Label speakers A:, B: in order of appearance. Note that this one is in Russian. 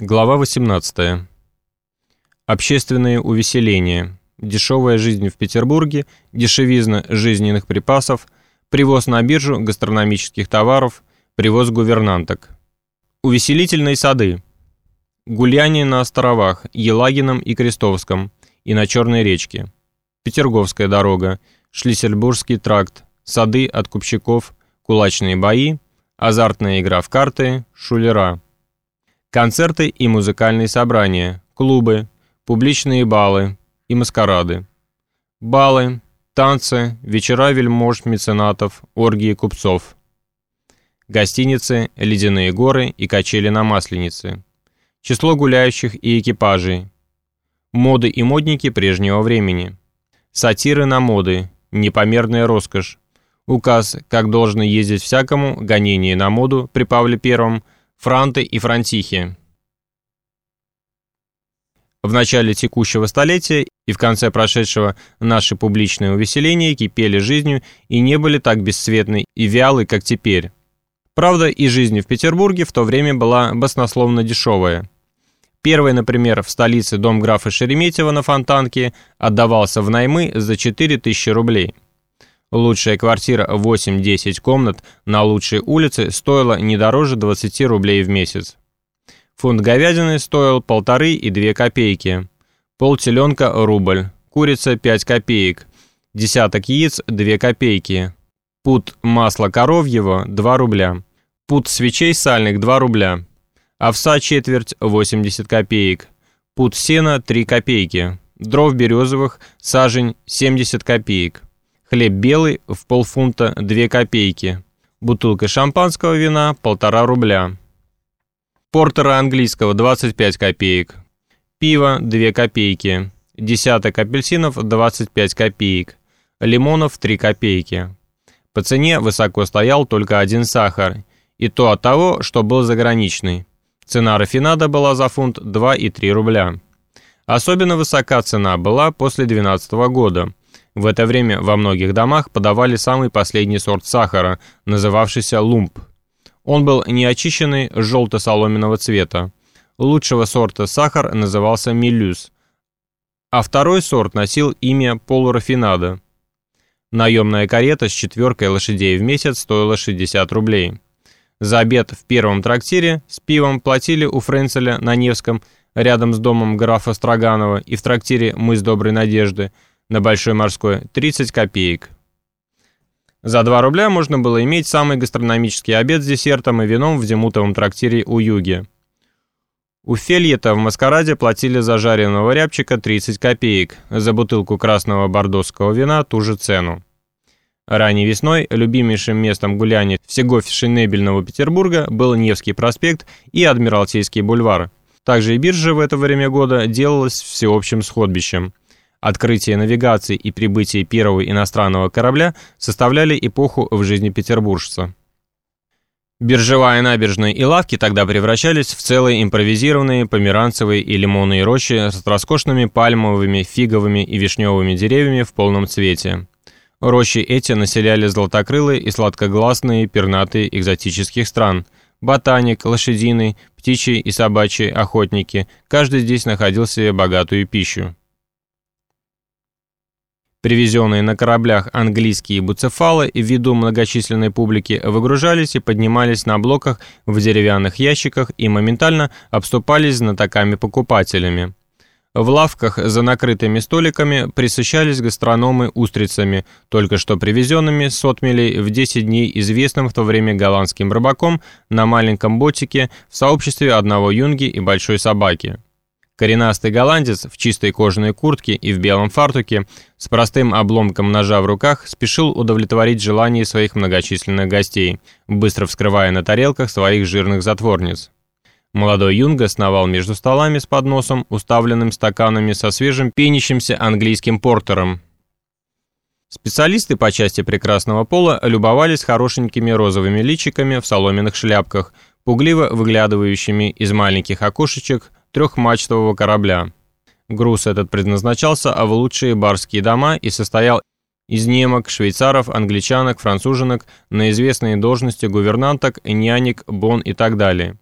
A: Глава 18. Общественные увеселения. Дешевая жизнь в Петербурге, дешевизна жизненных припасов, привоз на биржу гастрономических товаров, привоз гувернанток. Увеселительные сады. Гуляние на островах Елагином и Крестовском и на Черной речке. Петерговская дорога, Шлиссельбургский тракт, сады от купщиков, кулачные бои, азартная игра в карты, шулера. Концерты и музыкальные собрания, клубы, публичные балы и маскарады. Балы, танцы, вечера вельмож, меценатов, оргии купцов. Гостиницы, ледяные горы и качели на Масленице. Число гуляющих и экипажей. Моды и модники прежнего времени. Сатиры на моды, непомерная роскошь. Указ, как должно ездить всякому, гонение на моду при Павле Первом – франты и франтихи. В начале текущего столетия и в конце прошедшего наши публичные увеселения кипели жизнью и не были так бесцветны и вялы, как теперь. Правда, и жизнь в Петербурге в то время была баснословно дешевая. Первый, например, в столице дом графа Шереметьева на Фонтанке отдавался в наймы за 4000 рублей. Лучшая квартира 8-10 комнат на лучшей улице стоила не дороже 20 рублей в месяц. Фунт говядины стоил полторы и две копейки. Пол теленка – рубль. Курица – 5 копеек. Десяток яиц – 2 копейки. Пуд масла коровьего – 2 рубля. Пуд свечей сальных – 2 рубля. Овса четверть – 80 копеек. Пуд сена – 3 копейки. Дров березовых – сажень – 70 копеек. Хлеб белый в полфунта 2 копейки. Бутылка шампанского вина полтора рубля. Портера английского 25 копеек. Пиво 2 копейки. Десяток апельсинов 25 копеек. Лимонов 3 копейки. По цене высоко стоял только один сахар, и то от того, что был заграничный. Цена рафинада была за фунт 2,3 рубля. Особенно высока цена была после 12 года – в это время во многих домах подавали самый последний сорт сахара, называвшийся лумп. Он был неочищенный, желто-соломенного цвета. Лучшего сорта сахар назывался милюс, а второй сорт носил имя полурафинада. Наемная карета с четверкой лошадей в месяц стоила 60 рублей. За обед в первом трактире с пивом платили у Френцеля на Невском, рядом с домом графа Строганова и в трактире «Мы с доброй надежды», на Большой морской 30 копеек. За 2 рубля можно было иметь самый гастрономический обед с десертом и вином в демутовом трактире у Юги. У Фельета в Маскараде платили за жареного рябчика 30 копеек, за бутылку красного бордосского вина ту же цену. Ранней весной любимейшим местом гуляния всего фешенебельного Петербурга был Невский проспект и Адмиралтейский бульвар. Также и биржа в это время года делалась всеобщим сходбищем – Открытие навигации и прибытие первого иностранного корабля составляли эпоху в жизни петербуржца. Биржевая набережная и лавки тогда превращались в целые импровизированные померанцевые и лимонные рощи с роскошными пальмовыми, фиговыми и вишневыми деревьями в полном цвете. Рощи эти населяли златокрылые и сладкогласные пернатые экзотических стран – ботаник, лошадиный, птичий и собачий охотники, каждый здесь находил себе богатую пищу. Привезенные на кораблях английские буцефалы ввиду многочисленной публики выгружались и поднимались на блоках в деревянных ящиках и моментально обступались знатоками-покупателями. В лавках за накрытыми столиками присыщались гастрономы устрицами, только что привезенными с отмелей в 10 дней известным в то время голландским рыбаком на маленьком ботике в сообществе одного юнги и большой собаки. Коренастый голландец в чистой кожаной куртке и в белом фартуке с простым обломком ножа в руках спешил удовлетворить желание своих многочисленных гостей, быстро вскрывая на тарелках своих жирных затворниц. Молодой юнга сновал между столами с подносом, уставленным стаканами со свежим пенящимся английским портером. Специалисты по части прекрасного пола любовались хорошенькими розовыми личиками в соломенных шляпках, пугливо выглядывающими из маленьких окошечек трехмачтового корабля. Груз этот предназначался в лучшие барские дома и состоял из немок, швейцаров, англичанок, француженок на известные должности гувернанток, нянек, бон и так далее.